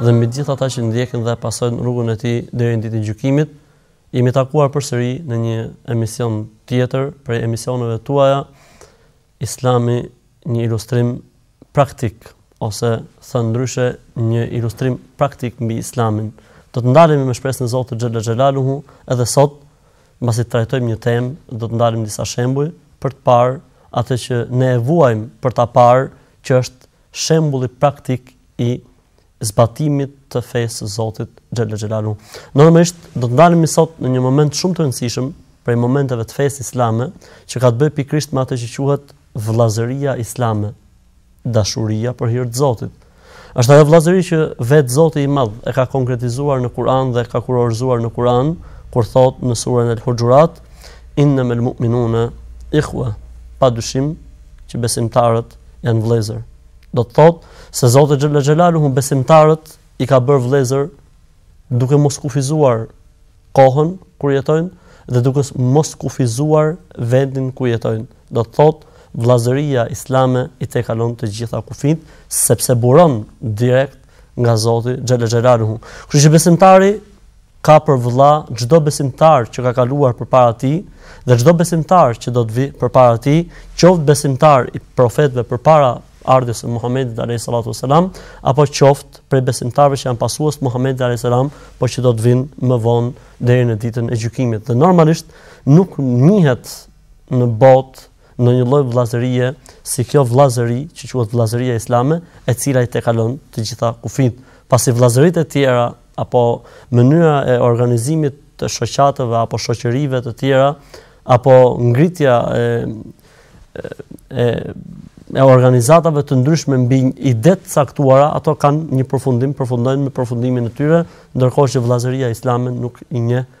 dhe mbi të gjithë ata që ndjekin dhe pasojnë rrugën e tij deri në ditën e gjykimit. Jemi takuar përsëri në një emision tjetër prej emisioneve tuaja Islami një ilustrim praktik ose thënë ndryshe një ilustrim praktik mbi Islamin. Do të ndalemi me shpresën e Zotit xhalla xhelaluhu edhe sot, mbasi të trajtojmë një temë, do të ndalemi disa shembuj për të parë atë që ne e vuajmë për ta parë që është shembulli praktik i zbatimit të fesë së Zotit xhalla xhelalu. Normalisht do të ndalemi sot në një moment shumë të rëndësishëm prej momenteve të fesë islame, që ka të bëjë pikërisht me atë që quhet vëllazëria islame, dashuria për hir të Zotit. Është ajo vëllazëri që vetë Zoti i Madh e ka konkretizuar në Kur'an dhe e ka kurorëzuar në Kur'an, kur thotë në suren El-Huxhurat, "Inna mel mu'minuna ikhwa", pa dyshim që besimtarët janë vëllezër. Do të thotë se Zoti xhalla xhelaluhu besimtarët i ka bërë vëllezër duke mos kufizuar kohën kur jetojnë dhe duke mos kufizuar vendin ku jetojnë. Do të thotë vëllazëria islame i tejkalon të gjitha kufijtë sepse buron direkt nga Zoti xhalla xhelaluhu. Kështu që besimtari ka për vëlla çdo besimtar që ka kaluar përpara tij dhe çdo besimtar që do të vijë përpara tij, qoftë besimtar i profetëve përpara ardhjes së Muhamedit alayhis salatu wasalam, apo qoftë prej besimtarëve që janë pasues të Muhamedit alayhis salam, por që do të vijnë më vonë deri në ditën e gjykimit. Dhe normalisht nuk njihet në botë ndonjë lloj vëllazërie si kjo vëllazëri që quhet vëllazëria islame, e cila i tejkalon të gjitha kufijtë. Pasi vëllazëritë e tjera apo mënyra e organizimit të shoqatave apo shoqërive të tjera, apo ngritja e, e, e organizatave të ndryshme mbi ide të caktuara, ato kanë një përfundim, përfundojnë me përfundimin e tyre, ndërkohë që vëllazëria islame nuk i njeh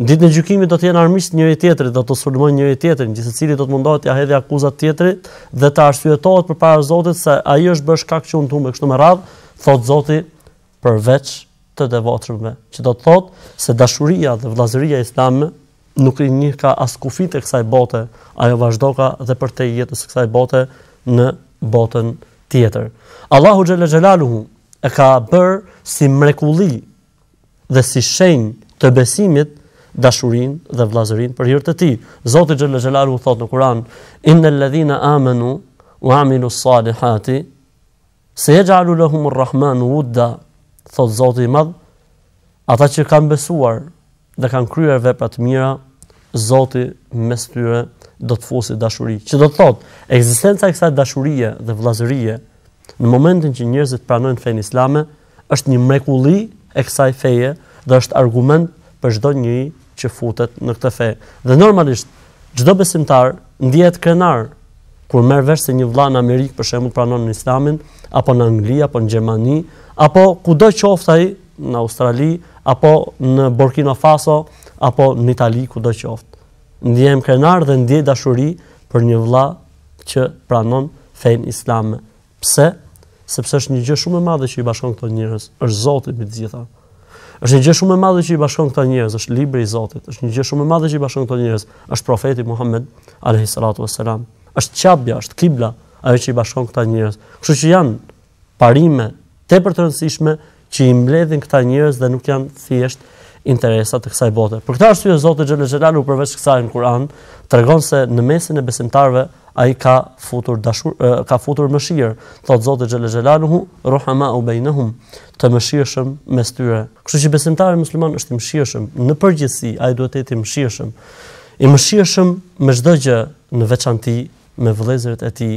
Në ditën e gjykimit do të jenë armiq të njëri-tjetrit, do të sulmojnë njëri-tjetrin, gjithsecili do të mundohet t'ia hedhë akuzat tjetrit dhe të arsyetohet përpara Zotit se ai është bërë shkak që unë të humb e kështu me radhë, thotë Zoti përveç të devotshmëve, që do të thotë se dashuria dhe vëllazëria islame nuk i njihka as kufijtë e kësaj bote, ajo vazhdoka dhe përtej jetës së kësaj bote në botën tjetër. Allahu xhalla xhelaluhu e ka bërë si mrekulli dhe si shenjë të besimit dashurinë dhe vëllazërinë për hir të tij. Zoti xhalla xhelalu thotë në Kur'an: "Innal ladhina amanu wa amilu salihati sayaj'alu lahum ar-rahmanu wudda." Thotë Zoti i Madh, ata që kanë besuar dhe kanë kryer vepra të mira, Zoti mes tyre do të fusi dashuri. Që do të thotë, ekzistenca e kësaj dashurie dhe vëllazërie në momentin që njerëzit pranojnë fenë islame, Është një mrekulli e kësaj feje dhe është argument për çdo njeri që futet në këtë fe. Dhe normalisht çdo besimtar ndihet krenar kur merr vesh se një vëlla në Amerikë për shembull pranon Islamin, apo në Angli, apo në Gjermani, apo kudo qoftë ai në Australi, apo në Burkina Faso, apo në Itali, kudo qoftë. Ndjehem krenar dhe ndjej dashuri për një vëlla që pranon fenë islame. Pse? Sepse është një gjë shumë e madhe që i bashkon këto njerëz, është Zoti mbi të gjitha. Është një gjë shumë e madhe që i bashkon këta njerëz, është libri i Zotit, është një gjë shumë e madhe që i bashkon këto njerëz, është profeti Muhammed alayhi salatu wasalam. Është Qabja, është kibla ajo që i bashkon këta njerëz. Kështu që janë parime tepër të rëndësishme që i mbledhin këta njerëz dhe nuk janë thjesht interesa të kësaj bote. Për këtë arsye Zoti xhel xhelaluhu përveç kësaj në Kur'an tregon se në mesin e besimtarëve ai ka futur dashuri, ka futur mëshirë, thotë Zoti xhel xhelaluhu ruhamau bejnehum, të mëshirshëm mes tyre. Kështu që besimtari musliman është i mëshirshëm, në përgjithësi ai duhet të jetë i mëshirshëm. I mëshirshëm me çdo gjë në veçanti me vëllezërit e tij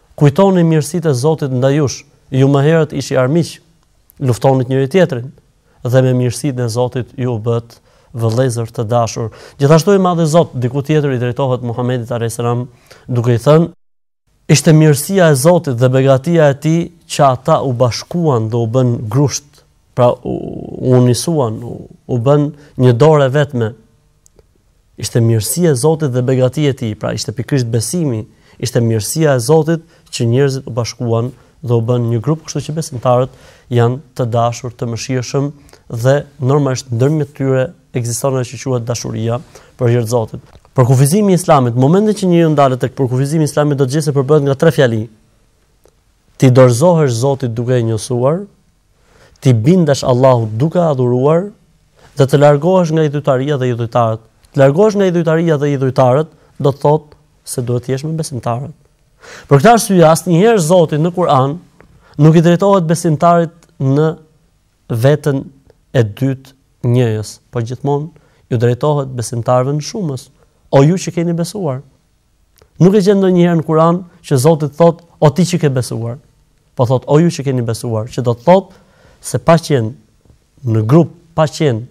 Kujtoni mirësitë e Zotit ndaj jush, ju më herët ishit armiq, luftonit njëri-tjetrin, dhe me mirësinë e Zotit ju u bëtë vëllezër të dashur. Gjithashtu i Madhi Zot diku tjetër i drejtohet Muhamedit alayhis salam duke i thënë Ishte mirësia e Zotit dhe begatia e Tij që ata u bashkuan dhe u bënë grusht, pra u, u unisuan, u, u bënë një dorë e vetme. Ishte mirësia e Zotit dhe begatia e tij, pra ishte pikërisht besimi, ishte mirësia e Zotit që njerëzit u bashkuan dhe u bënë një grup, kështu që besimtarët janë të dashur, të mëshirshëm dhe normalisht ndërmjet tyre ekziston ajo që quhet dashuria për hir të Zotit. Përkufizimi i Islamit, në momentin që njeriu ndalet tek përkufizimi i Islamit do të gjejë se përbëhet nga tre fjali. T'i dorëzohesh Zotit duke e njësuar, t'i bindesh Allahut duke adhuruar dhe të largohesh nga idhujtaria dhe idhujtarët. Të largohesh nga idhujtaria dhe idhujtarët do të thotë se duhet të jesh me besimtarët. Për këtë arsye asnjëherë Zoti në Kur'an nuk i drejtohet besimtarit në veten e dytë njëjës, por gjithmonë iu drejtohet besimtarëve në shumës. O ju që keni besuar, Nuk e gjen ndonjëherë në Kur'an që Zoti të thotë o ti që ke besuar. Po thotë o ju që keni besuar, që do të thotë se pa qenë në grup, pa qenë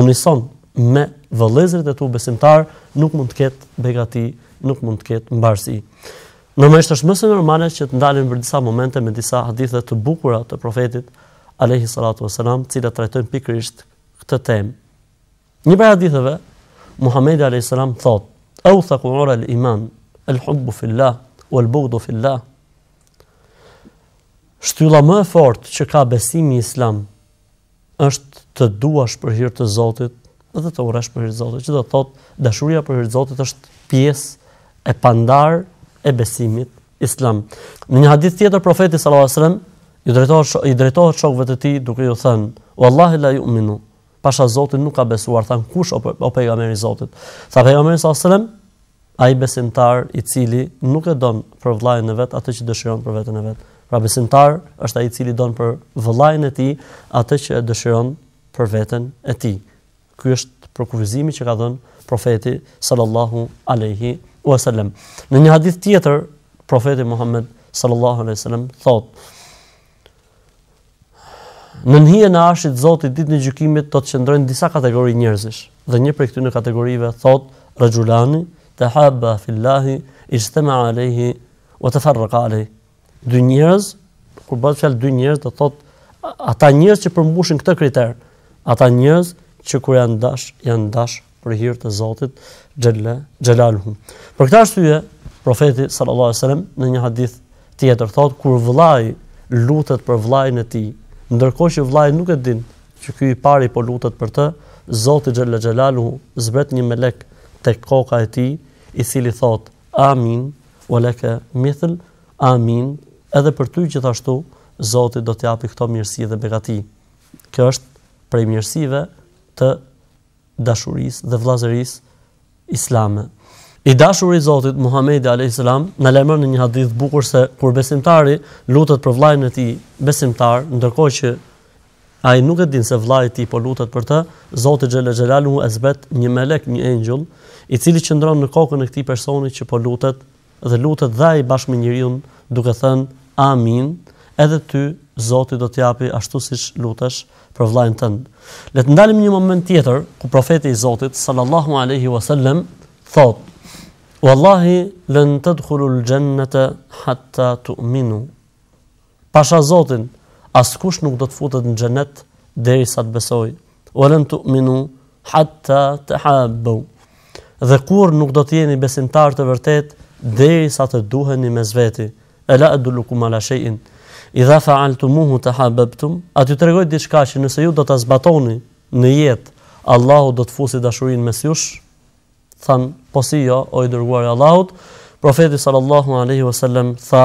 unison me vëllezërit e tu besimtarë, nuk mund të ketë begati, nuk mund të ketë mbarësi. Normalisht është më se normale që të ndalem për disa momente me disa hadithe të bukura të profetit alayhi salatu wasalam, të cilat trajtojnë pikërisht këtë temë. Një prej haditheve, Muhamedi alayhis salam thot: "Awthaqu ura al-iman, al-hubbu fillah wal-bughdu fillah." Shtylla më e fortë që ka besimi islam është të duash për hir të Zotit dhe të urresh për hir të Zotit. Që do të thotë, dashuria për hir të Zotit është pjesë e pandar e besimit islam. Në një hadith tjetër profeti sallallahu alajhi wasallam i drejtohet i drejtohet shokëve të tij duke iu thënë: "Wallahi la yu'minu Pasha Zotin nuk ka besuar, thanë kush o, o pejgamberi i Zotit? Tha pejgamberi sallallahu alajhi wasallam, ai besimtar i cili nuk e don për vëllain e vet atë që dëshiron për veten e vet. Pra besimtar është ai i cili don për vëllain e tij atë që e dëshiron për veten e tij. Ky është përkufizimi që ka dhënë profeti sallallahu alaihi wasallam. Në një hadith tjetër, profeti Muhammed sallallahu alaihi wasallam thotë: Nën hijen e Arshit të Zotit ditën e gjykimit do të qëndrojnë disa kategori njerëzish, dhe një prej këtyre kategorive thotë Rajulani tahabba fi Allahi ijtama'a alejhi wa tafarraqa alejhi. Dy njerëz, kur bëhet fjalë dy njerëz do thotë ata njerëz që përmbushin këtë kriter, ata njerëz që kur janë dash, janë dash për hir të Zotit xhelle xhelaluhu. Për këtë arsye, profeti sallallahu alajhi wasallam në një hadith tjetër thotë kur vëllai lutet për vëllain e tij, ndërkohë që vëllai nuk e din që ky i pari po lutet për të, Zoti xhelle xhelaluhu zbret një melek tek koka e tij, i cili thotë amin walaka mithl amin edhe për ty gjithashtu Zoti do ta japi këto mirësi dhe begati. Kjo është prej mirësive të dashurisë dhe vëllazërisë islame. I dashuri i Zotit, Muhamedi alayhis salam, na lajmëron në një hadith të bukur se kur besimtari lutet për vllain e tij besimtar, ndërkohë që ai nuk e din se vllai i tij po lutet për të, Zoti xhelle xhelaluhu zbret një melek, një engjëll, i cili qëndron në kokën e këtij personi që po lutet dhe lutet dhe ai bashkë me njeriun duke thënë Amin, edhe ty Zoti do të japi ashtu siç lutesh për vëllain tënd. Le të ndalim një moment tjetër ku profeti i Zotit sallallahu alaihi wasallam thotë Wallahi lan tadkhulul jannata hatta tu'minu. Pasha Zotin, askush nuk do të futet në xhenet derisa të besojë. Walan tu'minu hatta tahabbu. Dhe kurrë nuk do të jeni besimtarë të vërtet derisa të duheni mes veti. Ela adullukum ala shay'in idha fa'altumuhu tahabbtum. A t'ju tregoj diçka që nëse ju do ta zbatoni në jetë, Allahu do të fusi dashurinë mes jush? Thanë, po si jo, o i dërguari i Allahut, profeti sallallahu alaihi wasallam tha,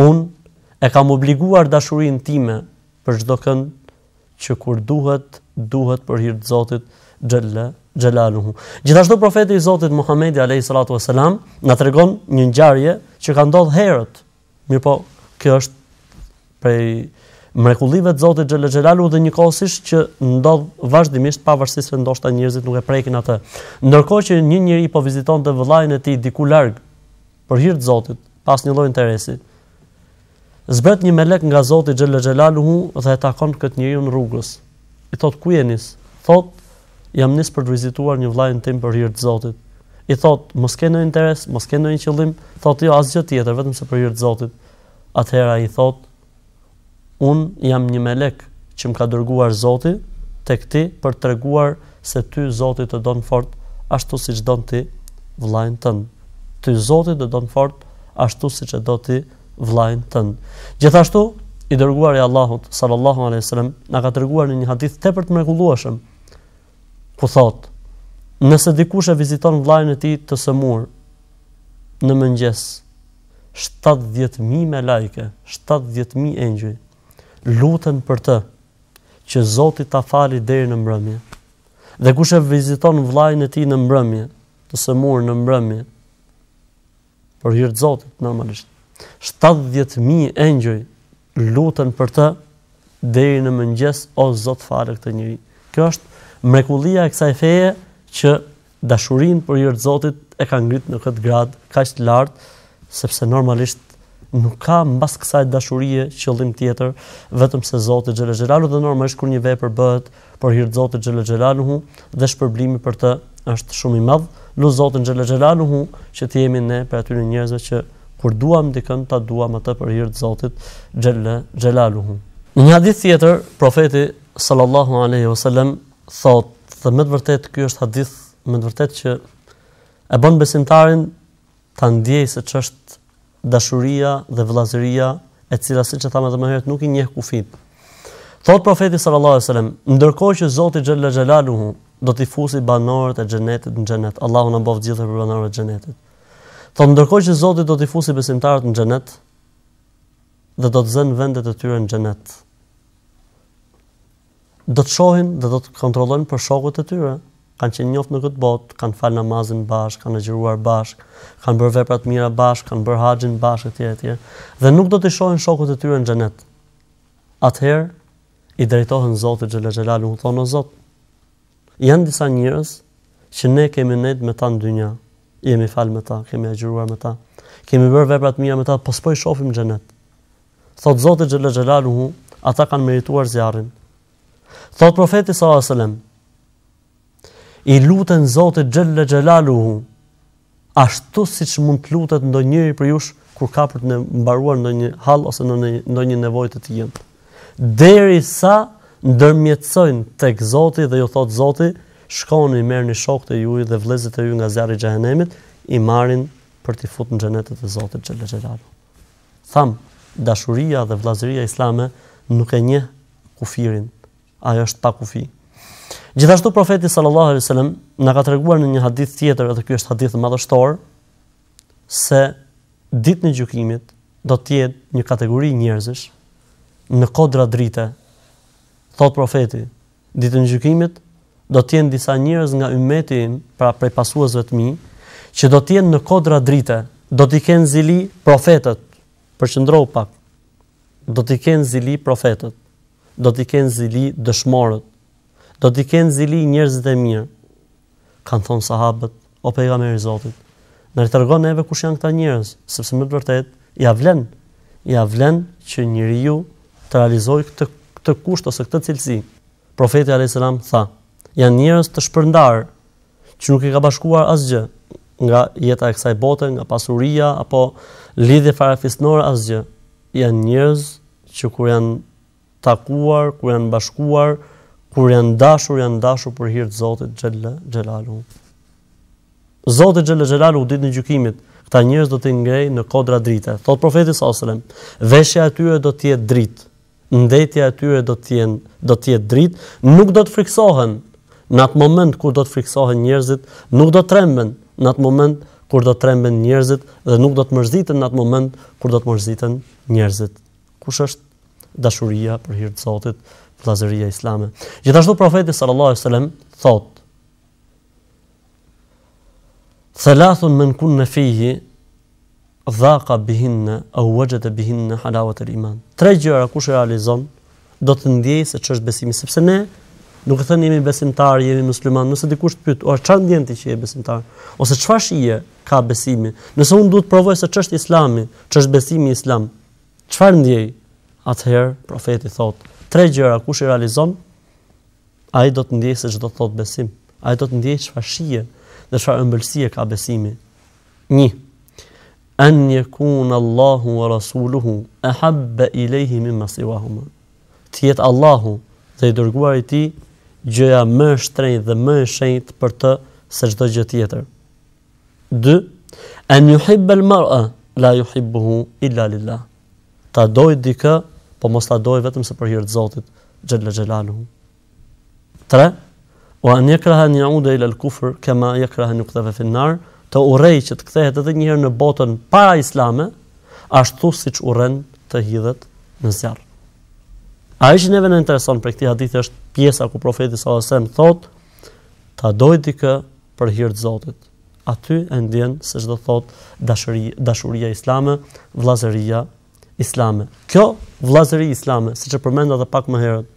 Unë e kam obliguar dashurinë time për çdokënd që kur duhet, duhet për hir të Zotit xhella xhelaluhu. Gjithashtu profeti i Zotit Muhamedi alayhi salatu wasalam na tregon një ngjarje që ka ndodhur herët. Mirpo, kjo është prej mrekullive të Zotit xhella xhelaluhu dhe njëkohësisht që ndodh vazhdimisht pavarësisht se ndoshta njerëzit nuk e prekin atë. Ndërkohë që një njeri po vizitonte vëllain e tij diku larg, Për hir të Zotit, pa asnjë lloj interesi. Zbret një melek nga Zoti xhel xhelaluhu dhe e takon këtë njeriun rrugës. I thotë ku je nis? Thotë jam nis për të vizituar një vëllain tim për hir të Zotit. I thotë mos ke ndonjë interes, mos ke ndonjë qëllim? Thotë jo asgjë tjetër, vetëm se për hir të Zotit. Atëherë ai i thotë Unë jam një melek që më ka dërguar Zoti tek ti për t'të treguar se ty Zoti të don fort ashtu siç don ti vëllain tënd. Ty Zoti të don fort ashtu siç e do ti vëllain tënd. Gjithashtu, i dërguari i Allahut sallallahu alaihi wasallam na ka treguar në një hadith tepër të mrekullueshëm ku thotë, nëse dikush e viziton vëllain e tij të sëmurë në mëngjes, 70.000 melaike, 70.000 engjëj, luten për të, që Zoti ta fali deri në mbrëmje. Dhe kush e viziton vëllain e tij në mbrëmje, të sëmur në mbrëmje, për hir të Zotit normalisht. 70000 engjëj luten për të deri në mëngjes o Zot fale këtë njeri. Kjo është mrekullia e kësaj feje që dashurinë për hir të Zotit e ka ngrit në këtë gradë kaq të lartë, sepse normalisht nuk ka mbas kësaj dashurie qëllim tjetër, vetëm se Zoti xhela xhelaluhu dhe normalisht kur një vepër bëhet për hir të Zotit xhela xhelaluhu dhe shpërblimi për të është shumë i madh. Lus Zotin xhela xhelaluhu që të jemi ne prej atyre njerëzve që kur duam dikën ta duam atë për hir të Zotit xhela xhelaluhu. Në një hadith tjetër, profeti sallallahu alaihi wasallam thotë, dhe me të vërtetë ky është hadith me të vërtetë që e bën besimtarin ta ndjejë se ç'është dashuria dhe vëllazëria, e cila siç e thamë edhe më herët nuk i njeh kufijtë. Thotë profeti sallallahu alajhi wasallam, ndërkohë që Zoti xhalla xhalaluhu do t'i fusi banorët e xhenetit në xhenet. Allahu na bëftë gjithë prej banorëve të xhenetit. Thotë ndërkohë që Zoti do t'i fusi besimtarët në xhenet dhe do të zënë vendet e tyre në xhenet. Do të shohin dhe do të kontrollojnë për shokët e tyre. Kanë qenë njoftë në këtë botë, kanë falë namazin bashkë, kanë agjëruar bashkë, kanë bërë vepra të mira bashkë, kanë bërë haxhin bashkë etj etj. Dhe nuk do t'i shohin shokët e tyre në xhenet. Atëherë i drejtohen Zotit xhela xhelalu, i thonë o Zot, janë disa njerëz që ne kemi ndejt me ta në dynja, jemi falë me ta, kemi agjëruar me ta, kemi bërë vepra të mira me ta, po s'po i shohim në xhenet. Thot Zoti xhalla xhalaluhu, ata kanë merituar zjarrin. Thot profeti sallallahu alajhi wasallam, i luten Zotit xhalla xhalaluhu, ashtu siç mund të lutet ndonjëri prej jush kur ka për të mbaruar ndonjë hall ose ndonjë nevojë të tij. Deri sa ndërmjetësojnë tek Zoti dhe ju thot Zoti, shkoni merrni shokët e juaj dhe vëllezërit e juaj nga zjarri i xhehenemit, i marrin për t'i fut në xhenetet e Zotit xhalla xhalaluhu. Thamë, dashuria dhe vëllazëria islame nuk e njeh kufirin, ajo është pa kufi. Gjithashtu profeti sallallahu alaihi wasallam na ka treguar në një hadith tjetër, edhe ky është hadith madhështor, se ditën e gjykimit do të jetë një kategori njerëzish në kodra drite. Thot profeti Ditën e Gjykimit do të jenë disa njerëz nga ymmeti im, pra prej pasuesve të mi, që do të jenë në kodra drite, do t'i kenë zili profetët. Përqendrohu pak. Do t'i kenë zili profetët. Do t'i kenë zili dëshmorët. Do t'i kenë zili njerëzit e mirë. Kanë thënë sahabët, o pejgamberi i Zotit, na i trego neve kush janë këta njerëz, sepse me të vërtetë ia vlen, ia vlen që njeriu të realizojë këtë këtë kusht ose këtë cilësi. Profeti alayhis salam tha, janë njerëz të shpërndarë që nuk i ka bashkuar asgjë nga jeta e kësaj bote, nga pasuria apo lidhje farafisnore asgjë. Janë njerëz që kur janë takuar, kur janë bashkuar, kur janë dashur, janë dashur për hir të Zotit xhella xhelalu. Zoti xhella xhelalu ditën e gjykimit, këta njerëz do t'i ngrejë në kodra drite. Thot profeti sallallahu alajhi wasallam, veshja e tyre do të jetë dritë, ndetja e tyre do të jenë do të jetë dritë, nuk do të friksohen në atë moment kur do të friksohen njerëzit, nuk do të tremben në atë moment kur do të tremben njerëzit dhe nuk do të mërziten në atë moment kur do të mërziten njerëzit. Kush është dashuria për hir të Zotit, vëllazëria islame. Gjithashtu profeti sallallahu alajhi wasallam thot: "Thalathun men kunna fihi dhaqa bihinna aw wajada bihinna halawat al-iman." Tre gjëra kush i realizon do të ndjejë se ç'është besimi, sepse ne duke thënë jemi besimtar, jemi musliman, nëse dikush të pyet, "O çfarë ndjen ti që je besimtar?" ose "Çfarë shije ka besimi?" Nëse unë duhet të provoj se ç'është Islami, ç'është besimi islam, Çfarë ndjej? Atëherë profeti thotë, tre gjëra kush i realizon, ai do të ndjejë se ç'do thotë besim. Ai do të ndjejë çfarë shije dhe çfarë ëmbëlsie ka besimi. 1. An yakun Allahu wa rasuluhu ahabba ilayhi mimma siwahuma. Të jetë Allahu dhe i dërguari i tij gjëja më e shtrenjtë dhe më e shenjtë për të se çdo gjë tjetër. Dy, En yuhibbe el mar'a la yuhibbuhu illa lillah. Ta dojë dikë, po mos ta dojë vetëmse për hir të Zotit xhella xhelaluhu. Tre, Wa an yakraha an yauda ila al kufr kama yakraha an yuqdhafa fi an-nar, të urrejë që të kthehet edhe një herë në botën paraislame, ashtu siç urren të hidhet në zjarr. Ajo që neve na intereson prej këtij hadithi është pjesa ku profeti sallallahu alajhi wasallam thotë ta dojë dikë për hir të Zotit. Aty e ndjen se ç'do thotë dashuri, dashuria islame, vëllazëria islame. Kjo vëllazëri islame, siç e përmenda edhe pak më herët,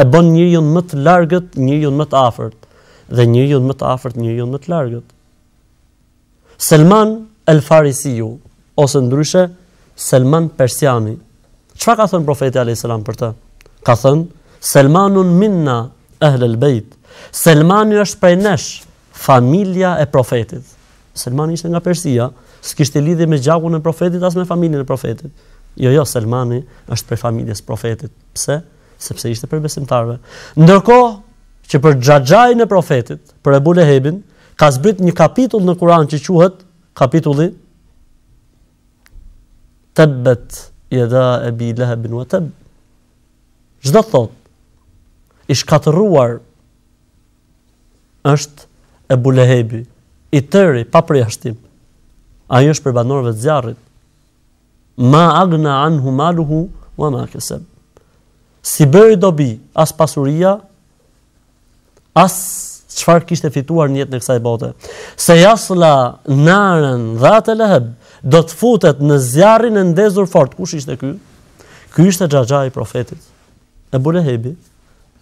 e bën njeriun më të largët, njeriun më të afërt dhe njeriun më të afërt, njeriun më të largët. Selman el Farisiu ose ndryshe Selman Persiani, Çfarë ka thënë profeti alayhis salam për të? Ka thënë Selmanun minna ehlel bejt. Selmani është prej nesh, familja e profetit. Selmani ishte nga Persia, s'kishte lidhje me gjakun e profetit as me familjen e profetit. Jo, jo, Selmani është prej familjes së profetit. Pse? Sepse ishte prej besimtarëve. Ndërkohë që për xhaxhain e profetit, për Ebu Lehebin, ka zbrit një kapitull në Kur'an që quhet kapitulli Tebbet yeda Ebi Lehebin wa tebb. Ç'do thotë i shkatërruar është Ebu Lehebi, i tëri pa përjashtim. Ai është prej banorëve të zjarrit. Ma agna anhu maluhu wa ma kasab. S'i bëri dobi as pasuria as çfarë kishte fituar në jetën e kësaj bote. Sejasla naren dhate leheb, do të futet në zjarrin e ndezur fort. Kush ishte ky? Ky ishte xhaxha i profetit. Ebu Lehebi.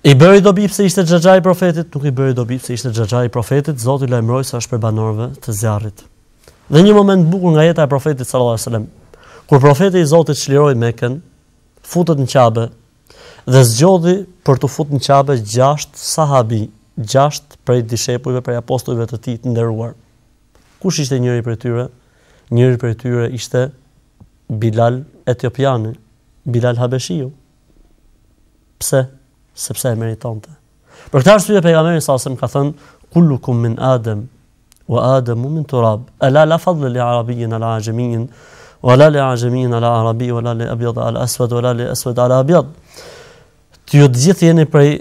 I bëri dobi pse ishte xhaxha i profetit, nuk i bëri dobi pse ishte xhaxha i profetit, Zoti lajmëroi se është prej banorëve të zjarrit. Dhe një moment i bukur nga jeta e profetit sallallahu alajhi wasallam, kur profeti i Zotit çliroi Mekën, futet në Qabe, Dhe zgjodhi për t'u fut në Qabe gjashtë sahabi, gjashtë prej dishepujve, prej apostujve të tij të nderuar. Kush ishte njëri prej tyre? Njëri prej tyre ishte Bilal Etiopiani, Bilal Habeshiu. Pse? Sepse e meritonte. Për këtë arsye pejgamberi sal sem ka thënë kullukum min adam wa adam min turab. Ala la fadl li arabiyyin ala ajamiyyin wa la li ajamiyyin ala arabi wa la li abyad ala aswad wa la li aswad ala abyad. Ti ju të gjithë jeni prej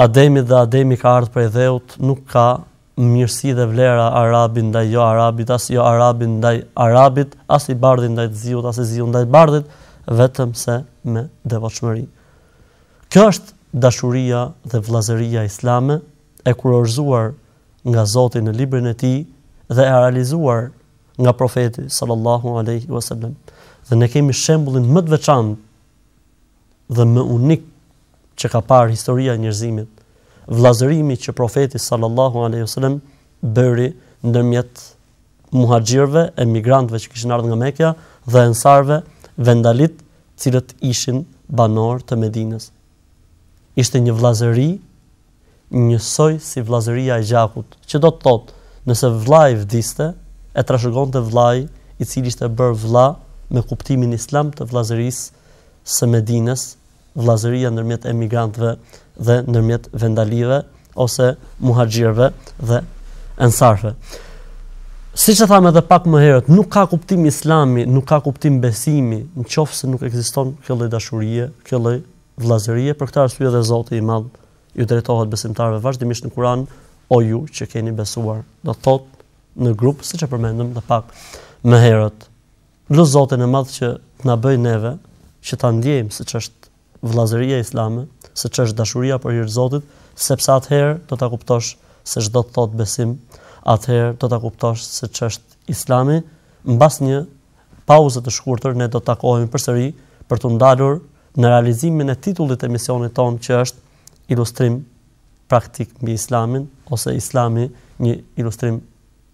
Ademit dhe Ademi ka ardhur prej dheut, nuk ka mirësi dhe vlera arabi ndaj jo arabit, as jo arabi ndaj arabit, as i bardhi ndaj të ziut, as i ziu ndaj të bardhit, vetëm se me devotshmëri. Kjo është dashuria dhe vëllazëria islame e kurorëzuar nga Zoti në librin e Tij dhe e realizuar nga Profeti sallallahu alejhi wa sallam. Dhe ne kemi shembullin më të veçantë dhe më unik që ka parë historia e njerëzimit, vëllazërimi që Profeti sallallahu alejhi wa sallam bëri ndërmjet muhaxhirëve, emigrantëve që kishin ardhur nga Mekja dhe ensarëve, vendalitë, të cilët ishin banorë të Medinës. Ishte një vëllazëri njësoj si vëllazëria e gjakut, që do të thotë, nëse vëllai vdiste, e trashëgonte vëllai, i cili ishte bërë vëlla me kuptimin islam të vëllazërisë së Medinës, vëllazëria ndërmjet emigrantëve dhe ndërmjet vendalive ose muhaxhirëve dhe ensarëve. Siç e thamë edhe pak më herët, nuk ka kuptim islami, nuk ka kuptim besimi, në qoftë se nuk ekziston kjo lloj dashurie, kjo lloj vëllazërie, për këtë arsye dhe Zoti i Madh u drejtohet besimtarëve vazhdimisht në Kur'an, o ju që keni besuar. Do të thotë në grup, siç e përmendëm edhe pak më herët. Lus Zotin e Madh që të na bëjë neve që ta ndjejmë se ç'është vëllazëria islame, se ç'është dashuria për hir të Zotit, sepse atëherë do ta kuptosh se ç'do të thotë besim, atëherë do ta kuptosh se ç'është Islami. Mbas një pauze të shkurtër ne do të takohemi përsëri për t'u ndalur në realizimin e titullit të emisionit tonë që është ilustrim praktik mbi Islamin ose Islami një ilustrim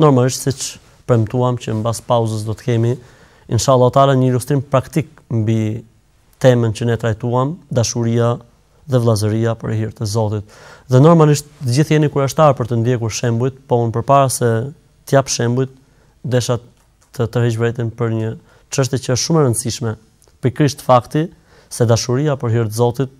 Normalisht siç premtuam që mbas pauzës do të kemi inshallah taala një ilustrim praktik mbi temën që ne trajtuam, dashuria dhe vëllazëria për hir të Zotit. Dhe normalisht të gjithë jeni kureshtarë për të ndjekur shembujt, po unë përpara se të jap shembujt, desha të tërheq vërejtën për një çështje që është shumë e rëndësishme. Pikërisht fakti se dashuria për hir të Zotit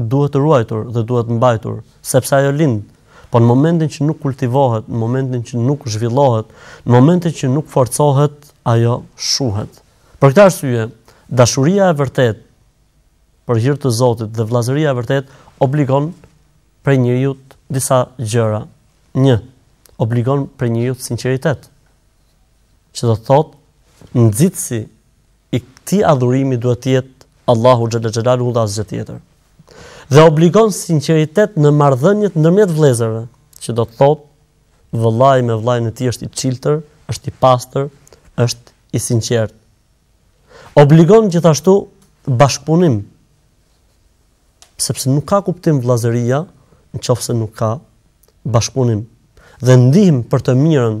duhet ruajtur dhe duhet mbajtur, sepse ajo lind, por në momentin që nuk kultivohet, në momentin që nuk zhvillohet, në momentin që nuk forcohet, ajo shuhet. Për këtë arsye, dashuria e vërtetë për hir të Zotit dhe vëllazëria e vërtetë obligon prej njeriut disa gjëra. 1. Obligon prej njeriut sinqeritet. Që do të thotë nxitësi i këtij adhurimi duhet të jetë Allahu xhalla xhelaluhu dhe asgjë tjetër. Dhe obligon sinqeritet në marrëdhëniet ndërmjet vëllezërve, që do të thotë vëllai me vëllain e tij është i çiltër, është i pastër, është i sinqertë. Obligon gjithashtu bashkëpunim. Sepse nuk ka kuptim vëllazëria në qoftë se nuk ka bashkëpunim dhe ndihmë për të mirën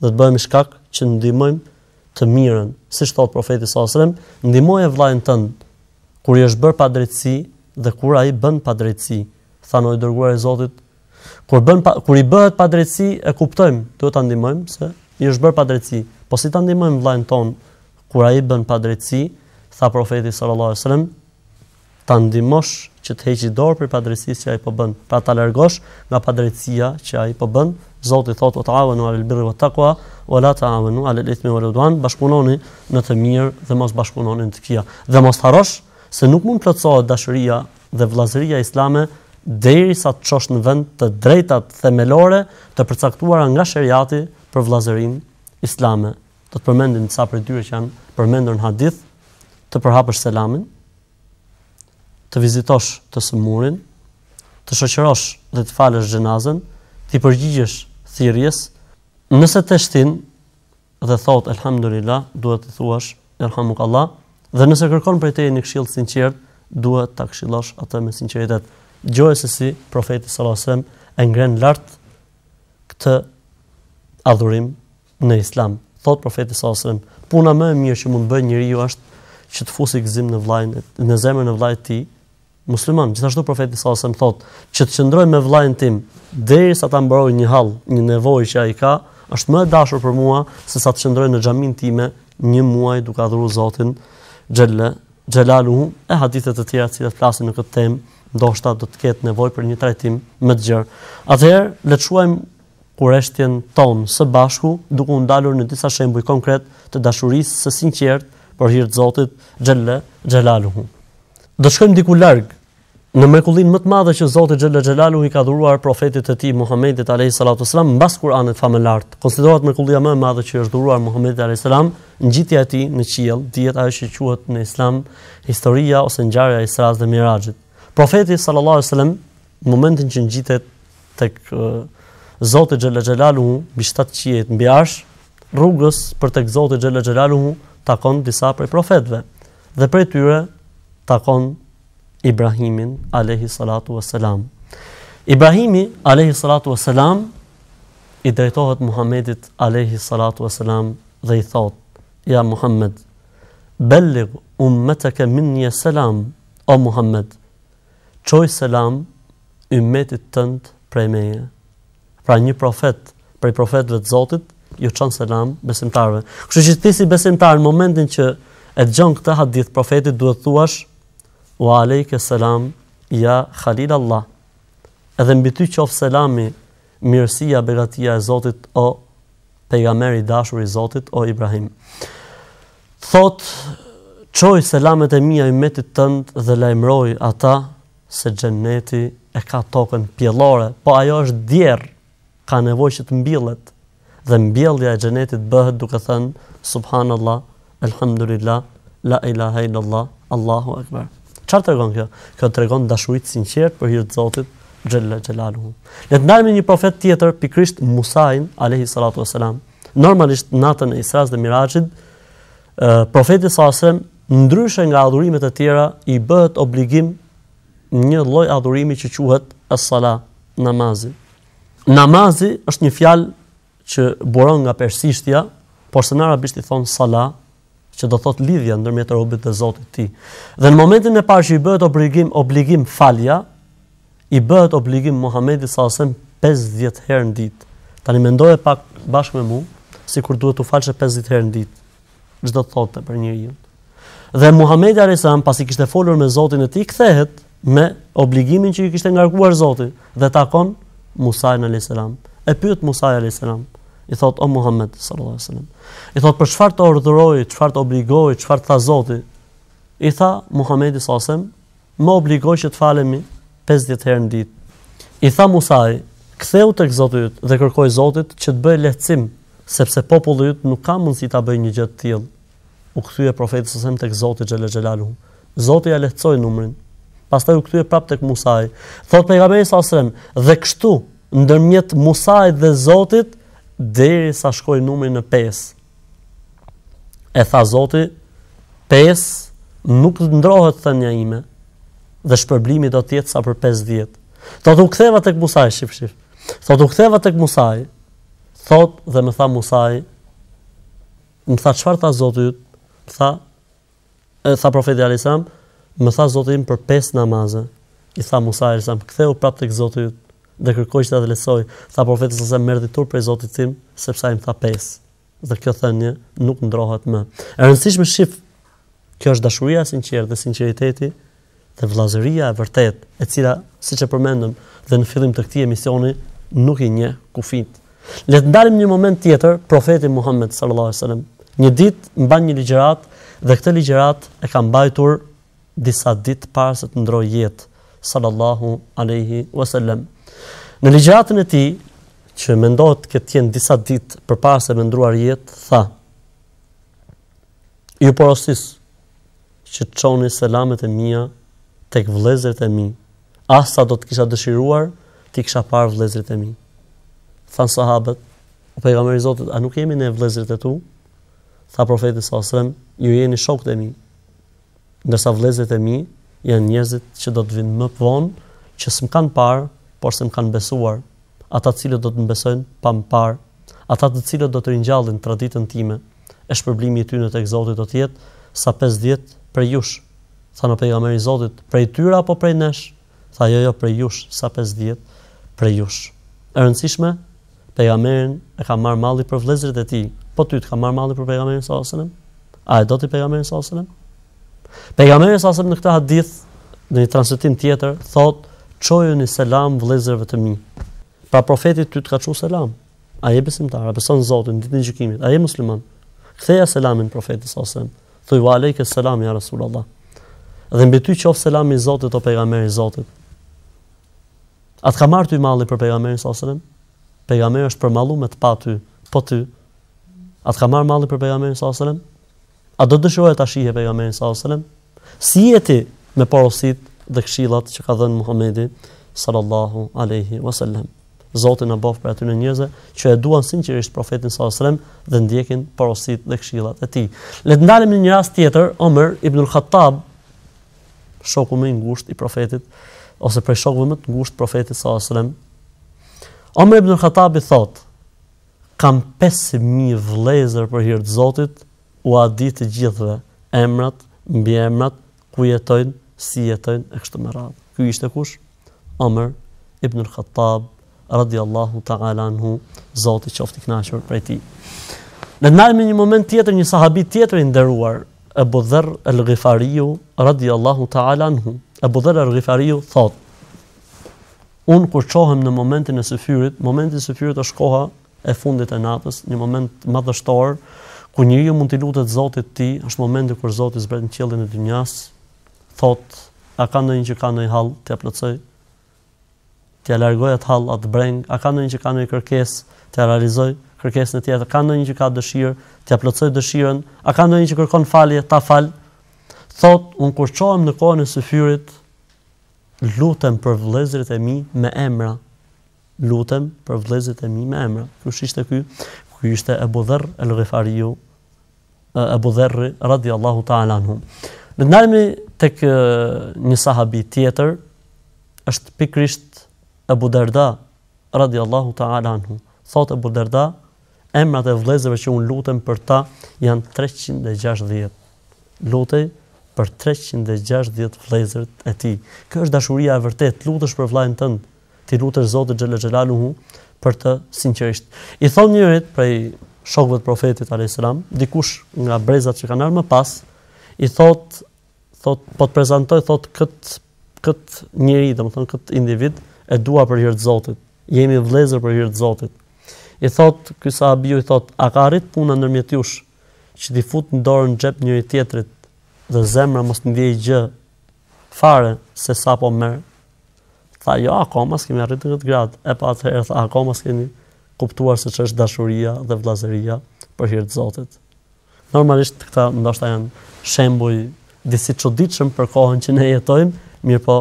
dhe të bëhemi shkak që ndihmojmë të mirën, siç thotë profeti sallallahu alajhi wasallam, ndihmoje vëllain tënd kur i është bërë padrejtësi dhe kur ai bën padrejtësi. Thanë: o i dërguari i Zotit, kur bën pa, kur i bëhet padrejtësi e kuptojmë, duhet ta ndihmojmë se i është bërë padrejtësi. Po si ta ndihmojmë vëllain tonë kur ai bën padrejtësi? Tha profeti sallallahu alajhi wasallam, ta ndihmosh që të heqë dorë prej padrejtësisë që ai po bën, pra ta largosh nga padrejtësia që ai po bën. Zoti thotë: "Wa ta'awanu 'alal birri wat taqwa, wa la ta'awanu 'alal ithmi wal 'udwan", bashkëpunoni në të mirë dhe mos bashkëpunoni në të këqija. Dhe mos të harrosh se nuk mund të plotësohet dashuria dhe vëllazëria islame derisa të çosh në vend të drejtat themelore të përcaktuara nga sheriati për vëllazërinë islame. do të përmendim disa prej tyre që janë përmendur në hadith, të përhapësh selamin, të vizitosh të sëmurin, të shoqërosh dhe të falësh xhenazën, t'i përgjigjesh thirrjes. Nëse teshtin dhe thotë elhamdulillah, duhet të thuash jerhamukallah, dhe nëse kërkon prej teje një këshillë të sinqertë, duhet ta këshillosh atë me sinqeritet. Dëgjoje se si profeti sallallahu alajhi wasallam e ngren lart këtë adhurim në Islam. Thotë profeti sallallahu alajhi wasallam, puna më e mirë që mund të bëjë njeriu është që të fusë gëzim në vllajën në zemrën e vllajt të tij musliman. Gjithashtu profeti sallallahu alajhi wasallam thotë, që të qëndroj me vllajën tim derisa t'ia mbaroj një hall, një nevojë që ai ka, është më e dashur për mua se sa të qëndroj në xhaminë time një muaj duke adhuruar Zotin xhelle xhelaluhu e hadithe të tjera të cilat flasin në këtë temë, ndoshta do të ketë nevojë për një trajtim më të gjerë. Atëherë, le të shuajmë kureshtjen tonë së bashku, duke u ndalur në disa shembuj konkretë të dashurisë së sinqertë për hir të Zotit xhelle xhelaluhu. Do të shkojmë diku larg në mrekullinë më të madhe që Zoti xhelle xhelaluhu i ka dhuruar profetit të tij Muhamedit alayhi salatu wa selam mbas Kur'anit famëlart. Konsiderohet mrekullia më e madhe që i është dhuruar Muhamedit alayhi salam, ngjitja e tij në qiell, dihet ajo që quhet në Islam historia ose ngjarja e Isra's dhe Mirajit. Profeti sallallahu alaihi wasallam Në momentin që ngjitet tek Zoti xhelle xhelaluhu mbi shtatë qiejt mbi arsh, rrugës për tek Zoti xhelle xhelaluhu takon disa prej profetëve. Dhe prej tyre takon Ibrahimin alayhi salatu wassalam. Ibrahimi alayhi salatu wassalam i drejtohet Muhamedit alayhi salatu wassalam dhe i thotë: Ja Muhammed, bellig ummataka minni salam, o Muhammed, Çoji selam ymmetit tënd prej meje. Pra një profet prej profetëve të Zotit ju çon selam besimtarëve. Kështu që ti si besimtar në momentin që e dëgjon këtë hadith profetik duhet thuash wa alejke selam ja Khalil Allah. Edhe mbi ty qoftë selami, mirësia, begatia e Zotit o pejgamber i dashur i Zotit o Ibrahim. Thotë, çoji selamet e mia ymetit tënd dhe lajmëroji ata se xheneti e ka tokën pjellore, po ajo është djerr, ka nevojë që të mbillet dhe mbjellja e xhenetit bëhet duke thënë subhanallah Elhamdulillah, la ilaha illallah, Allahu akbar. Çfarë tregon kjo? Kjo tregon dashuri të sinqertë për hir të Zotit xhelle xhelaluhu. Le të ndalemi në një profet tjetër pikërisht Musain alayhi salatu wasalam. Normalisht natën e Isras dhe Miraxhit, profeti salasem ndryshe nga adhurimet e tjera i bëhet obligim një lloj adhurimi që quhet as-sala, namazi. Namazi është një fjalë që buron nga persishtja, porse në arabisht i thonë sala, që do thotë lidhja ndërmjet robit dhe Zotit të tij. Dhe në momentin e parë që i bëhet obligim, obligim falja, i bëhet obligim Muhamedit salasem 50 herë në ditë. Tani mendoje pak bashkë me mua, sikur duhet të faleshe 50 herë në ditë. ç'do të thoshte për njeriu. Dhe Muhamedi alayhis salam pasi kishte folur me Zotin e tij kthehet me obligimin që i kishte ngarkuar Zoti dhe takon Musain alayhis salam. E pyet Musai alayhis salam, i thotë o Muhammed sallallahu alaihi wasallam. I thotë për çfarë të urdhëroi, çfarë të obligoi, çfarë të tha Zoti? I tha Muhamedi sallallahu alaihi wasallam, Më obligoi që të falemi pesëdhjetë herë në ditë. I tha Musai, Kthehu tek Zoti yt dhe kërkoji Zotit që të bëjë lehtësim, sepse populli yt nuk ka mundësi ta bëjë një gjë të tillë. U kthye Profeti sa selam tek Zoti xhelle xhelaluhu. Zoti ia lehtësoi numrin. Pastaj u kthye prapë tek Musai. Thotë pejgamberi sa selam, dhe kështu ndërmjet Musait dhe Zotit derisa shkoi numri në pesë. E tha Zoti, pesë, nuk ndrohet thënia ime dhe shpërblimi do të jetë sa për pesëdhjetë. Thot u ktheva tek Musai, shif shif. Thot u ktheva tek Musai. Thot dhe më tha Musai, më tha çfarë tha Zoti yt? Më tha E tha Profeti alejhi selam, Më tha Zoti im për pesë namaze. I tha Musa alejhi selam, Ktheu prapë tek Zoti yt dhe kërkoj që ta lehtësoj. Tha Profeti sallallahu alejhi wasallam, Më erdhi turp prej Zotit tim, sepse ai më tha pesë dhe kjo thënie nuk ndrohet më. E rëndësishme shif, kjo është dashuria e sinqertë dhe sinqeriteti, Dhe vëllazëria e vërtetë, e cila, siç e përmendëm dhe në fillim të këtij emisioni, nuk i njeh kufijtë. Le të ndalim një moment tjetër, profeti Muhammed sallallahu alaihi wasallam. Një ditë mban një ligjëratë dhe këtë ligjëratë e ka mbajtur disa ditë para se të ndrojë jetë sallallahu alaihi wasallam. Në ligjëratën e tij, që mendohet të ketë qenë disa ditë përpara se me ndruar jetë, tha: Ju porosis që të çoni selamet e mia tek vëllezërit e mi, ah sa do të kisha dëshiruar t'i kisha parë vëllezërit e mi. Thanë sahabët, o pejgamberi i Zotit, a nuk jemi ne vëllezërit e tu? Tha profeti sa selam, ju jeni shokët e mi. Ndërsa vëllezërit e mi janë njerëzit që do të vinë më vonë, që s'm kanë parë, por se m'kanë besuar. ata të cilët do të më besojnë pa më parë, ata të cilët do të ringjallin traditën time, e shpërblimi i tyre tek Zoti do të jetë, sa pesëdhjetë prej jush. Thanë o Pejgamber i Zotit, prej tyre apo prej nesh? Tha jo jo prej jush, sa pesëdhjetë prej jush. E rëndësishme, Pejgamberin e ka marrë malli për vëllezërit e tij. Po ty të ka marrë malli për Pejgamberin sallallahu alajhi wasallam? A e do ti Pejgamberin sallallahu alajhi wasallam? Pejgamberi sa në këtë hadith në një transmetim tjetër thotë çojuni selam vëllezërve të mi. Pra profeti ty të ka çuar selam. A je besimtar, a beson Zotin ditën e gjykimit, a je musliman? Ktheja selamin profetit sa selam. Thuaj wa alejke selam ya rasulullah. Dhe mbi ty qoftë selami i Zotit o pejgamberi i Zotit. A të ka marrë ty malli për pejgamberin sa selam? Pejgamberi është përmallu me të pa ty, po ty. A të ka marrë malli për pejgamberin sa selam? A do dëshiroje ta shihje pejgamberin sallallahu alajhi wasallam? Si je ti me porositë dhe këshillat që ka dhënë Muhamedi sallallahu alaihi wasallam? Zoti na bëftë prej atyre njerëzve që e duan sinqerisht profetin sallallahu alajhi wasallam dhe ndjekin porositë dhe këshillat e tij. Le të ndalemi në një rast tjetër, Omer ibn al-Khattab, shoku më i ngushtë i profetit ose prej shokëve më të ngushtë profetit sallallahu alajhi wasallam. Omer ibn al-Khattabi thotë: Kam pesë mijë vëllezër për hir të Zotit, ua di të gjithëve emrat, mbiemrat, ku jetojnë, si jetojnë e kështu me radhë. Ky ishte kush? Omer ibn al-Khattab radiallahu ta'ala anhu, Zoti qoftë i kënaqur prej tij. Ne ndalemi në një moment tjetër, një sahabi tjetër i nderuar, Ebu Dherr el-Gifariu, radi Allahu ta'ala anhu, Ebu Dherr el-Gifariu, thotë, Unë kur çohem në momentin e syfyrit, momenti i syfyrit është koha e fundit e natës, një moment madhështor, ku njeriu mund t'i lutet Zotit të tij, është momenti kur Zoti zbret në qiellin e dynjas, thot, a ka ndonjë që ka ndonjë hall t'ia plotësoj? T'ia largoj atë hall, atë breng, a ka ndonjë që ka ndonjë kërkesë t'ia realizoj? Kërkesën e tij, ka ndonjë që ka dëshirë t'ia plotësoj dëshirën? A ka ndonjë që kërkon falje, ta fal? Thot, un kur çohem në kohën e syfyrit, Lutem për vëllezërit e mi me emra. Lutem për vëllezërit e mi me emra. Kush ishte ky? Ky ishte Abu Dharr al-Ghifariu, Abu Dharr radiallahu ta'ala anhu. Ndalemi tek një sahabi tjetër, është pikrisht Ebu Derda, radi Allahu ta'ala anhu. Thotë Ebu Derda, Emrat e vëllezërve që unë lutem për ta janë 360. Lutej për 360 vëllezërit e tij. Kjo është dashuria e vërtetë. Lutesh për vëllain tënd, ti lutesh Zotit xhel xhelaluhu për të sinqerisht. I thon njërit prej shokëve të profetit alayhis salam, dikush nga brezat që kanë ardhur më pas, i thotë thot po të prezantoj thot kët kët njeri, domethënë kët individ e dua për hir të Zotit. Jemi vëllezër për hir të Zotit. I thot ky sahabiu i thot a ka arrit puna ndërmjet jush që t'i futni dorën n'xhep njëri tjetrit dhe zemra mos t'ndiejë gjë fare se sa po merr. Tha jo akoma s'kemi arrit në këtë grad. Epo atëherë tha akoma s'keni kuptuar se ç'është dashuria dhe vëllazëria për hir të Zotit. Normalisht këta ndoshta janë shembuj disi t'çuditshëm për kohën që ne jetojmë, mirëpo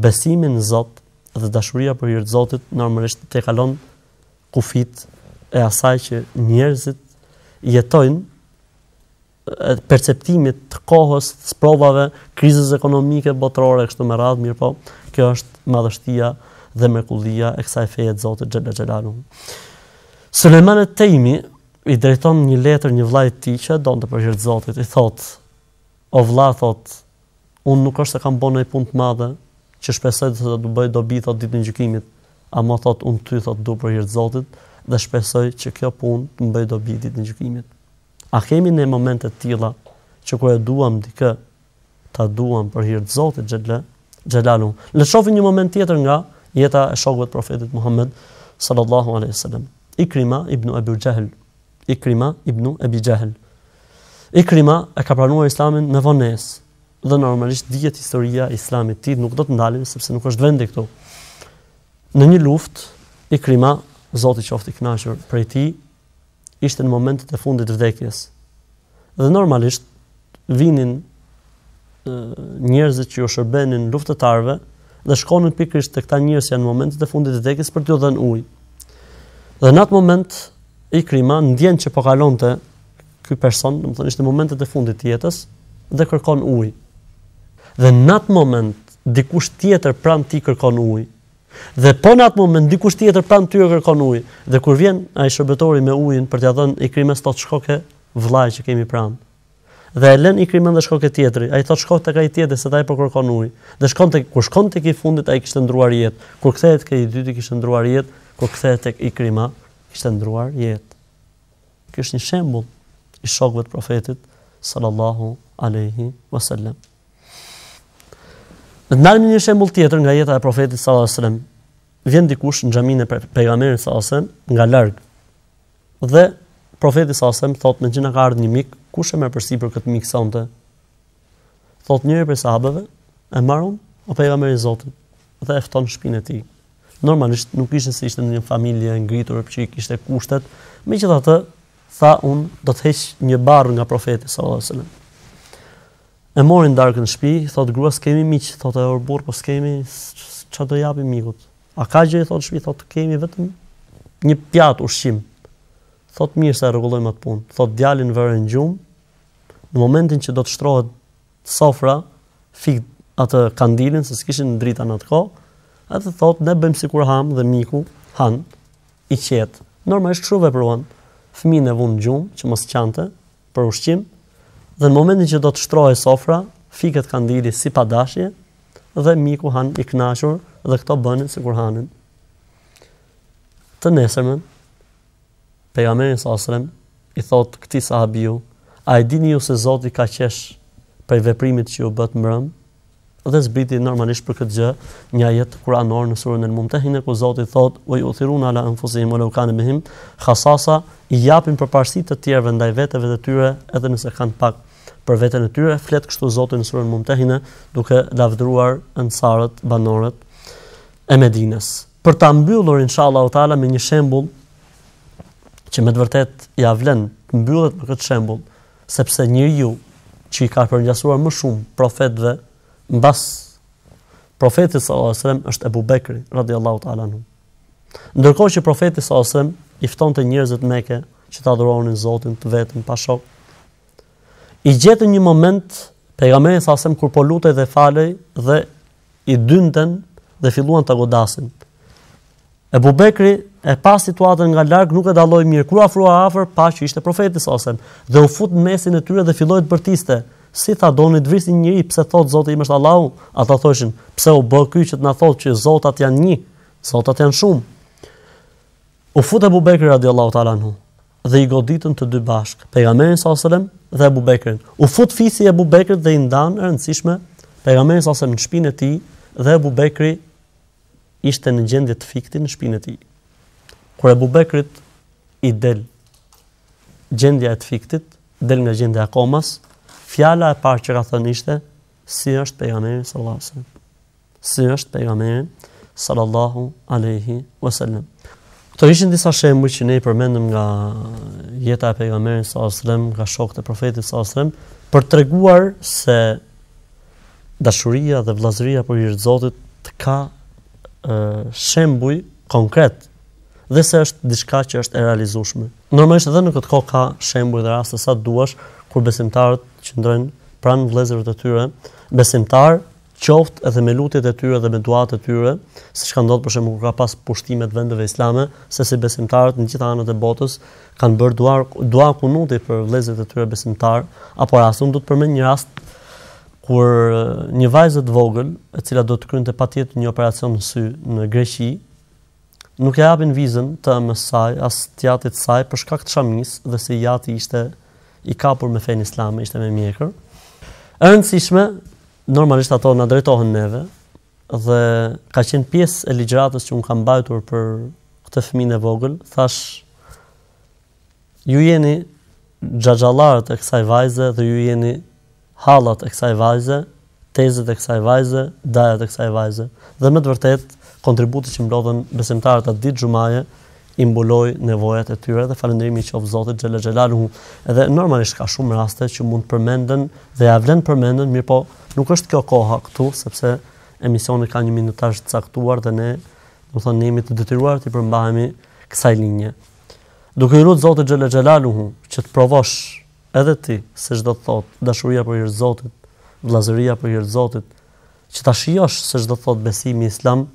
besimi në Zot dhe dashuria për hir të Zotit normalisht tejkalon kufit e asaj që njerëzit jetojnë e perceptimit të kohës, të sprovave, krizës ekonomike botërore kështu me radhë, mirëpo kjo është madhështia dhe mrekullia e kësaj feje të Zotit xhel xhelalu. Sulejman et-Taymi I drejton një letër një vllait të tij që e donte për hir të Zotit, i thotë: O vlla, thotë, unë nuk është se kam bërë ndonjë punë të madhe, që shpresoj se do t'më bëjë dobi thotë ditën e gjykimit, ama thotë unë ty thotë t'dua për hir të Zotit dhe shpresoj që kjo punë të më bëjë dobi ditën e gjykimit. A kemi ne momente të tilla që kur e duam dikë, ta duam për hir të Zotit xhelle xhelalu. Le të shohim një moment tjetër nga jeta e shokëve të profetit Muhammed sallallahu alaihi wasallam. Ikrima ibn Abu Jahl. Ikrima ibn Abi Jahl. Ikrima e ka pranuar Islamin me vonesë dhe normalisht dihet historia e Islamit tij nuk do të ndalemi sepse nuk është vendi këtu. Në një luftë Ikrima, Zoti qoftë i kënaqur prej tij, ishte në momentet e fundit të vdekjes. Dhe normalisht vinin njerëzit që u shërbenin luftëtarëve dhe shkonin pikërisht tek këta njerëz që janë në momentet e fundit të vdekjes për t'u dhënë ujë. Dhe në atë moment Ikrima ndjen që po kalonte ky person, domethënë ishte momentet e fundit të jetës dhe kërkon ujë. Dhe në atë moment dikush tjetër pranë tij kërkon ujë. Dhe po në atë moment dikush tjetër pranë tyre kërkon ujë, dhe kur vjen ai shërbëtori me ujin për t'ia dhënë Ikrimës thotë shko ke vëllai që kemi pranë. Dhe e lën Ikrimën dhe shkon ke tjetri, ai thotë shko tek ai tjetri se dhe ai po kërkon ujë. Dhe shkon tek kur shkon tek i fundit ai kishte ndruar jetë, kur kthehet ke i dyti kishte ndruar jetë, kur kthehet tek Ikrima kishte ndruar jetë. Ky është një shembull i shokëve të Profetit sallallahu alaihi wasallam. Ndajmë një shembull tjetër nga jeta e profetit sallallahu alajhi wasallam. Vjen dikush në xhaminë e pejgamberit sallallahu alajhi wasallam nga larg. Dhe profeti sallallahu alajhi wasallam thotë me gjë na ka ardhur një mik, kush e merr përsipër këtë mik sonte? Thotë njëri prej sahabeve, e marr un o pejgamberi i Zotit dhe e fton në shtëpinë e tij. Normalisht nuk ishte se ishte në një familje e ngritur apo që kishte kushtet, megjithatë tha un do të heq një barrë nga profeti sallallahu alajhi wasallam. E marrin darkë në shpi, i thotë gruas kemi miq, thotë ajo or burrë po s'kemi, ç'a do japim mikut. A ka gjë i thotë në shpi, thotë kemi vetëm një pjatë ushqim. Thotë mirë se e rregullojmë atë punë. Thotë djalin vëre në gjumë, në momentin që do të shtrohet sofra, fik atë kandilin, se s'kishin drita në atë kohë, atë thotë, ne bëjmë sikur hamë dhe miku han i qetë. Normalisht kështu vepruan, fëmin e vunë në gjumë, që mos qante, për ushqim dhe në momentin që do të shtrohej sofra, fiket kandili si pa dashje dhe miku han i kënaqur dhe këto bënin sikur hanin. Të nesërmen, pejgamberi sa selam i thot këtij sahabiu, a e dini ju se Zoti ka qesh prej veprimit që ju bëtë mbrëm? Dhe zbriti normalisht për këtë gjë një ajet kuranor në surën El Mumtahine ku Zoti thotë: "Wa yu'thirun ala anfusihim wa law kana bihim khasasa", i japin përparësi të tjerëve ndaj veteve të tyre edhe nëse kanë pak për veten e tyre, flet kështu Zoti në surën Mumtahine duke lavdëruar ensarët, banorët e Medinës. Për ta mbyllur inshallah taala me një shembull që me të vërtetë ia vlen të mbyllet me këtë shembull, Sepse njeriu që i ka përngjasuar më shumë profetëve mbas profetit sallallahu alajhi wasallam është Ebu Bekri radhiyallahu ta'ala anhu. Ndërkohë që profeti sallallahu alajhi wasallam i ftonte njerëzit në Mekë që të adhuronin Zotin të vetëm pa shok. E gjetën një moment pejgamberin sallallahu alajhi wasallam kur po lutej dhe falej dhe i dyndën dhe filluan ta godasin. Ebu Bekri e pa situatën nga larg, nuk e dalloi mirë. Kur u afrua afër, pa që ishte profeti sallallahu alajhi wasallam dhe u fut në mesin e tyre dhe filloi të bërtiste. Si tha doni të vrisni një njeri pse thot Zoti im është Allahu? Ata thoshin, pse u bë ky që të na thotë që zotat janë një, zotat janë shumë. U fut Ebu Bekri radiallahu ta'ala anhu. dhe i goditën të dy bashkë, pejgamberin sa selam dhe Abu Bekrin. U fut fisi i Abu Bekrit dhe i ndan e rëndësishme pejgamberin sa selam në shpinën e tij dhe Abu Bekri ishte në gjendje të fikëti në shpinën e tij. Kur Abu Bekrit i del gjendja e të fiktit, del nga gjendja e komas, fjala e parë që ka thënë ishte si është pejgamberi sallallahu alajhi wasallam. si është pejgamberi sallallahu alaihi wasallam. Këto ishin disa shembuj që ne i përmendëm nga jeta e pejgamberit sallallahu alaihi wasallam, nga shokët e profetit sallallahu alaihi wasallam për të treguar se dashuria dhe vëllazëria për hir të Zotit ka ë shembuj konkret dhe se është diçka që është e realizueshme. Normalisht edhe në këtë kohë ka shembuj dhe raste sa duash kur besimtarët qëndrojnë pranë vëllezërve të tyre, besimtarë qoftë edhe me lutjet e tyre dhe me duat e tyre, siç ka ndodhur për shembull kur ka pas pushtime të vendeve islame, se si besimtarët në të gjitha anët e botës kanë bërë dua dua kunuti për vëllezërit e tyre besimtar, apo rast unë do të përmend një rast kur një vajzë të vogël, e cila do të kryente patjetër një operacion në sy në Greqi, nuk i japin vizën të ëmës së saj, as të jatit të saj për shkak të shamisë dhe se jati ishte i kapur me fenë islame, ishte me mjekër. E rëndësishme normalisht ato na drejtohen neve dhe ka qenë pjesë e ligjratës që un kam mbajtur për këtë fëmijën e vogël, thash ju jeni xhaxhallarët e kësaj vajze dhe ju jeni hallat e kësaj vajze, tezët e kësaj vajze, dajat e kësaj vajze. Dhe me të vërtet, kontributet që mblodhën besimtarët atë ditë xhumaje, i mbuloi nevojat e tyre dhe falënderimi i qoftë Zotit xhela xhelaluhu. Edhe normalisht ka shumë raste që mund të përmenden dhe ja vlen të përmenden, mirëpo nuk është kjo koha këtu sepse emisioni ka një minutazh të caktuar dhe ne, domethënë, jemi të detyruar t'i përmbahemi kësaj linje. Duke iu lutur Zotit xhela xhelaluhu që të provosh edhe ti se ç'do të thotë dashuria për hir të Zotit, vëllazëria për hir të Zotit, që ta shijosh se ç'do të thotë besimi islam,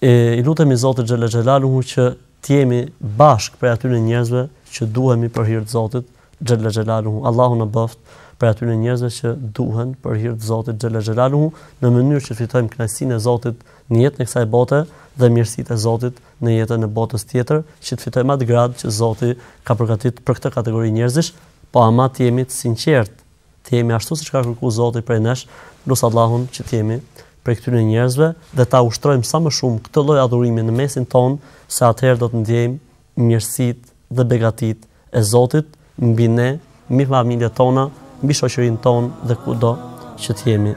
E i lutemi Zotit xhela xhelaluhu që të jemi bashkë prej atyne njerëzve që duhemi për hir të Zotit xhela xhelaluhu. Allahu na bëft prej atyne njerëzve që duhen për hir të Zotit xhela xhelaluhu në mënyrë që të fitojmë kënaqësinë e Zotit në jetën e kësaj bote dhe mirësitë e Zotit në jetën e botës tjetër, që të fitojmë atë gradë që Zoti ka përgatit për këtë kategori njerëzish, po ama të jemi të sinqertë Të jemi ashtu siç ka kërku Zoti prej nesh, lus Allahun që të jemi prej këtyre njerëzve dhe ta ushtrojmë sa më shumë këtë lloj adhurimi në mesin tonë, se atëherë do të ndjejmë mirësitë dhe begatitë e Zotit mbi ne, mbi familjet tona, mbi shoqërinë tonë dhe kudo që të jemi.